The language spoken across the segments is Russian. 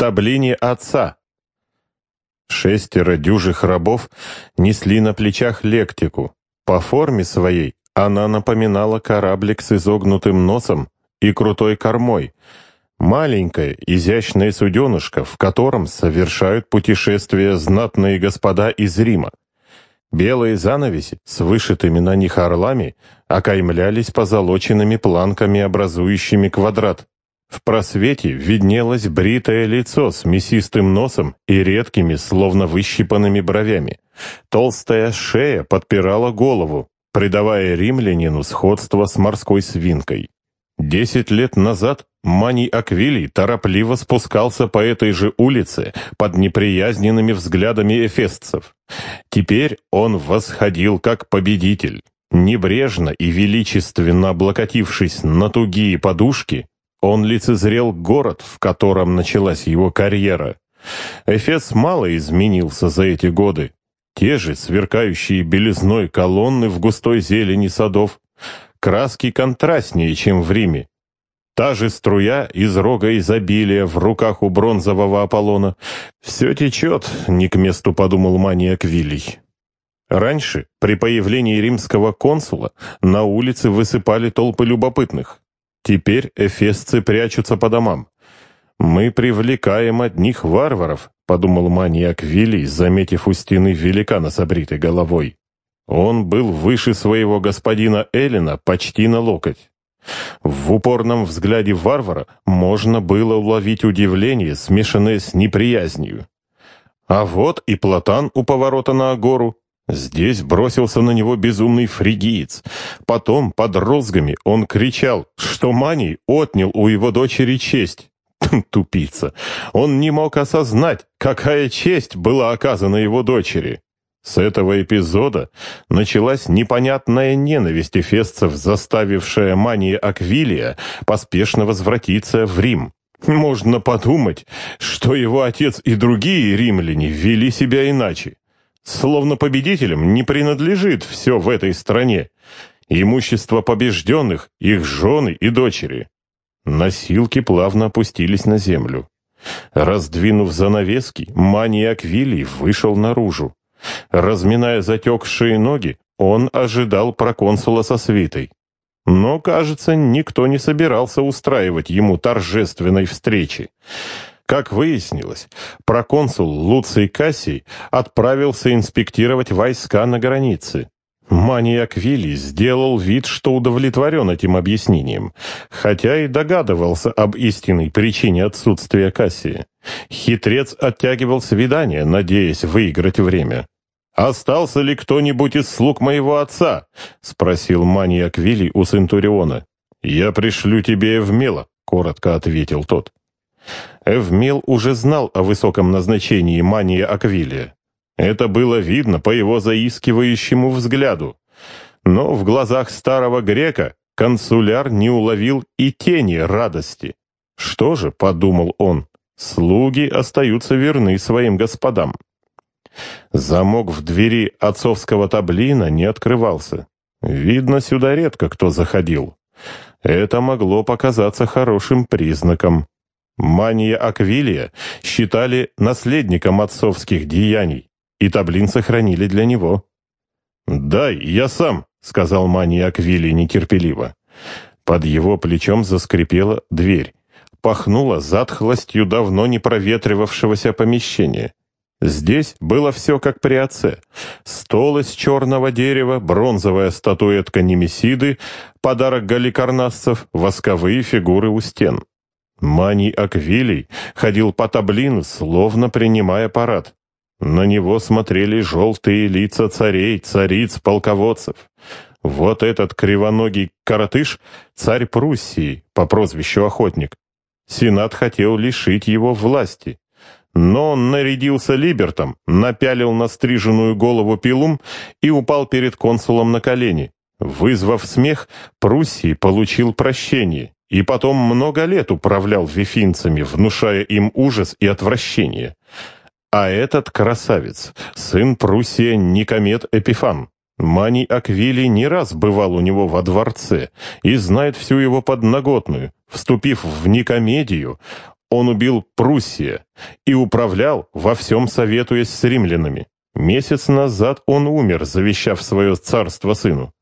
таблине отца. Шестеро дюжих рабов несли на плечах лектику. По форме своей она напоминала кораблик с изогнутым носом и крутой кормой, маленькое, изящное суденышко, в котором совершают путешествия знатные господа из Рима. Белые занавеси с вышитыми на них орлами окаймлялись позолоченными планками, образующими квадрат. В просвете виднелось бритое лицо с мясистым носом и редкими, словно выщипанными бровями. Толстая шея подпирала голову, придавая римлянину сходство с морской свинкой. Десять лет назад Маний Аквилий торопливо спускался по этой же улице под неприязненными взглядами эфесцев. Теперь он восходил как победитель. Небрежно и величественно облокотившись на тугие подушки, он лицезрел город, в котором началась его карьера. Эфес мало изменился за эти годы. Те же сверкающие белизной колонны в густой зелени садов, краски контрастнее, чем в Риме. Та же струя из рога изобилия в руках у бронзового Аполлона. Все течет, не к месту подумал маниак Вилий. Раньше, при появлении римского консула, на улице высыпали толпы любопытных. Теперь эфесцы прячутся по домам. «Мы привлекаем одних варваров», — подумал маниак Вилий, заметив у стены великана с обритой головой. Он был выше своего господина Эллина почти на локоть. В упорном взгляде варвара можно было уловить удивление, смешанное с неприязнью. А вот и Платан у поворота на Агору. Здесь бросился на него безумный фригиец. Потом, под розгами, он кричал, что Маний отнял у его дочери честь. Тупица. Он не мог осознать, какая честь была оказана его дочери. С этого эпизода началась непонятная ненависть эфесцев, заставившая Мания Аквилия поспешно возвратиться в Рим. Можно подумать, что его отец и другие римляне вели себя иначе. Словно победителям не принадлежит все в этой стране. Имущество побежденных, их жены и дочери. Носилки плавно опустились на землю. Раздвинув занавески, Мания Аквилий вышел наружу. Разминая затекшие ноги, он ожидал проконсула со свитой. Но, кажется, никто не собирался устраивать ему торжественной встречи. Как выяснилось, проконсул Луций Кассий отправился инспектировать войска на границе. Маниак Вилли сделал вид, что удовлетворен этим объяснением, хотя и догадывался об истинной причине отсутствия Кассии. Хитрец оттягивал свидание, надеясь выиграть время. «Остался ли кто-нибудь из слуг моего отца?» — спросил Маниак Вилли у Центуриона. «Я пришлю тебе Эвмела», — коротко ответил тот. Эвмел уже знал о высоком назначении Мания Аквилия. Это было видно по его заискивающему взгляду. Но в глазах старого грека консуляр не уловил и тени радости. «Что же», — подумал он, — «слуги остаются верны своим господам». Замок в двери отцовского таблина не открывался. Видно, сюда редко кто заходил. Это могло показаться хорошим признаком. Мания Аквилия считали наследником отцовских деяний и таблин сохранили для него. «Дай, я сам», — сказал маньяк Вилли нетерпеливо. Под его плечом заскрипела дверь. Пахнуло затхлостью давно не проветривавшегося помещения. Здесь было все как при отце. Стол из черного дерева, бронзовая статуэтка Немесиды, подарок галикарнасцев, восковые фигуры у стен. Маний Аквилий ходил по таблину, словно принимая парад. На него смотрели желтые лица царей, цариц, полководцев. Вот этот кривоногий коротыш — царь Пруссии по прозвищу Охотник. Сенат хотел лишить его власти. Но он нарядился либертом, напялил на стриженную голову пилум и упал перед консулом на колени. Вызвав смех, Пруссии получил прощение и потом много лет управлял вифинцами, внушая им ужас и отвращение. А этот красавец, сын Пруссия Никомед Эпифан. Маний Аквилий не раз бывал у него во дворце и знает всю его подноготную. Вступив в Никомедию, он убил Пруссия и управлял, во всем советуясь с римлянами. Месяц назад он умер, завещав свое царство сыну.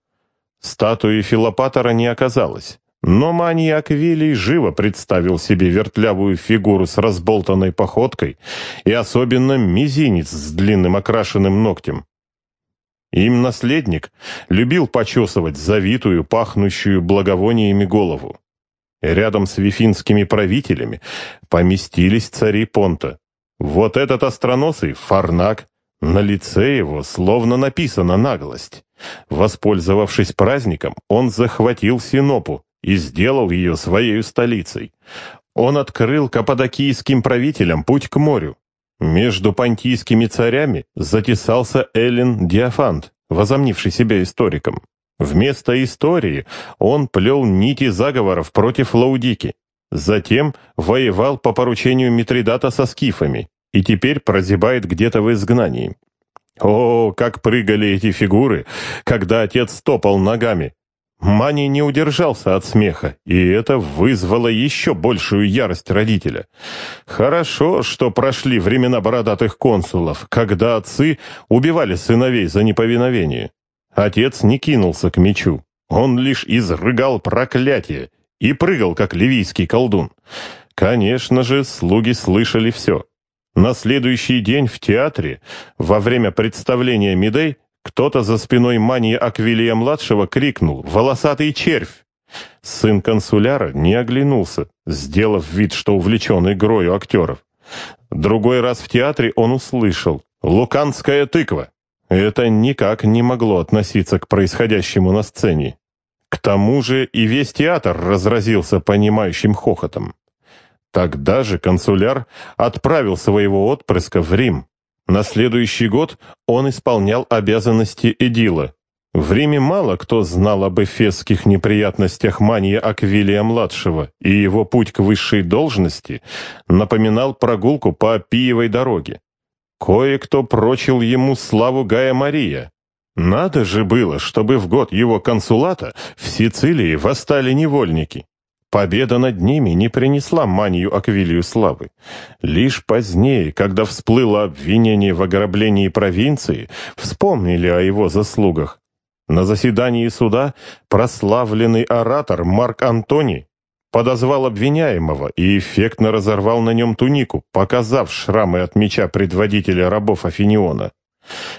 Статуи Филопатора не оказалось, но маньяк Вилий живо представил себе вертлявую фигуру с разболтанной походкой и особенно мизинец с длинным окрашенным ногтем. Им наследник любил почесывать завитую, пахнущую благовониями голову. Рядом с вифинскими правителями поместились цари Понта. Вот этот остроносый Фарнак, на лице его словно написана наглость. Воспользовавшись праздником, он захватил Синопу и сделал ее своей столицей. Он открыл каппадокийским правителям путь к морю. Между понтийскими царями затесался Эллин Диафант, возомнивший себя историком. Вместо истории он плел нити заговоров против Лаудики. Затем воевал по поручению Митридата со скифами и теперь прозябает где-то в изгнании. О, как прыгали эти фигуры, когда отец топал ногами. Мани не удержался от смеха, и это вызвало еще большую ярость родителя. Хорошо, что прошли времена бородатых консулов, когда отцы убивали сыновей за неповиновение. Отец не кинулся к мечу. Он лишь изрыгал проклятие и прыгал, как ливийский колдун. Конечно же, слуги слышали все. На следующий день в театре, во время представления Медей, кто-то за спиной Мании Аквилия-младшего крикнул «Волосатый червь!». Сын консуляра не оглянулся, сделав вид, что увлечен игрою актеров. Другой раз в театре он услышал «Луканская тыква!». Это никак не могло относиться к происходящему на сцене. К тому же и весь театр разразился понимающим хохотом. Тогда же консуляр отправил своего отпрыска в Рим. На следующий год он исполнял обязанности эдила. В Риме мало кто знал об эфесских неприятностях Мания Аквилия-младшего, и его путь к высшей должности напоминал прогулку по Апиевой дороге. Кое-кто прочил ему славу Гая Мария. Надо же было, чтобы в год его консулата в Сицилии восстали невольники. Победа над ними не принесла манию Аквилию славы. Лишь позднее, когда всплыло обвинение в ограблении провинции, вспомнили о его заслугах. На заседании суда прославленный оратор Марк Антоний подозвал обвиняемого и эффектно разорвал на нем тунику, показав шрамы от меча предводителя рабов Афиниона.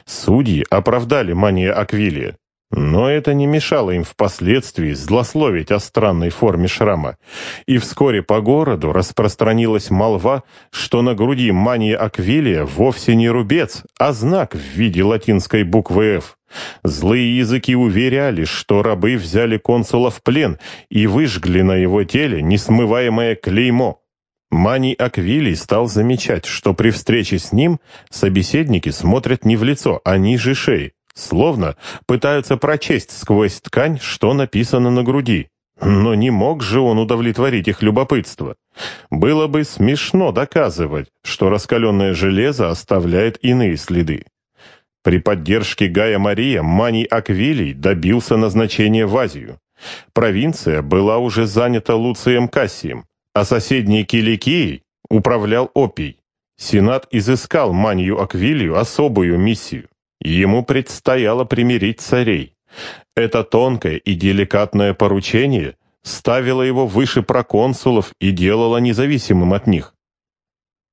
Судьи оправдали мания Аквилия. Но это не мешало им впоследствии злословить о странной форме шрама. И вскоре по городу распространилась молва, что на груди мания Аквилия вовсе не рубец, а знак в виде латинской буквы «Ф». Злые языки уверяли, что рабы взяли консула в плен и выжгли на его теле несмываемое клеймо. Маний Аквилий стал замечать, что при встрече с ним собеседники смотрят не в лицо, а ниже шеи, словно пытаются прочесть сквозь ткань, что написано на груди. Но не мог же он удовлетворить их любопытство. Было бы смешно доказывать, что раскаленное железо оставляет иные следы. При поддержке Гая Мария Маний Аквилий добился назначения в Азию. Провинция была уже занята Луцием Кассием, а соседней Киликией управлял Опий. Сенат изыскал Манию Аквилию особую миссию. Ему предстояло примирить царей. Это тонкое и деликатное поручение ставило его выше проконсулов и делало независимым от них.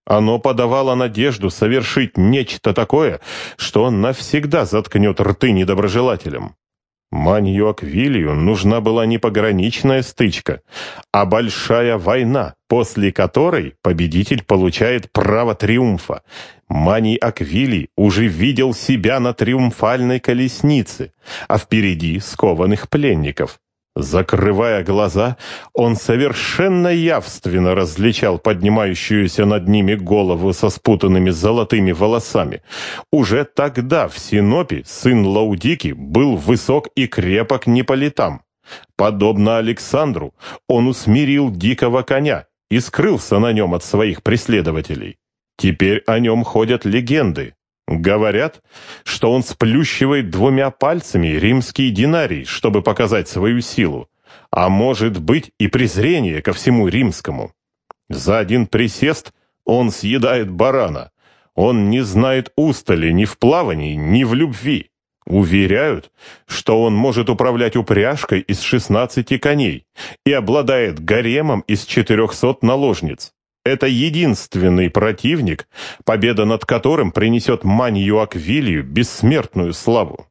Оно подавало надежду совершить нечто такое, что он навсегда заткнет рты недоброжелателям. Манью Аквилию нужна была не пограничная стычка, а большая война, после которой победитель получает право триумфа. Маний Аквилий уже видел себя на триумфальной колеснице, а впереди скованных пленников. Закрывая глаза, он совершенно явственно различал поднимающуюся над ними голову со спутанными золотыми волосами. Уже тогда в Синопе сын Лаудики был высок и крепок не по летам. Подобно Александру, он усмирил дикого коня и скрылся на нем от своих преследователей. Теперь о нем ходят легенды. Говорят, что он сплющивает двумя пальцами римский динарий, чтобы показать свою силу, а может быть и презрение ко всему римскому. За один присест он съедает барана. Он не знает устали ни в плавании, ни в любви. Уверяют, что он может управлять упряжкой из 16 коней и обладает гаремом из 400 наложниц. Это единственный противник, победа над которым принесет Манью Аквилию бессмертную славу.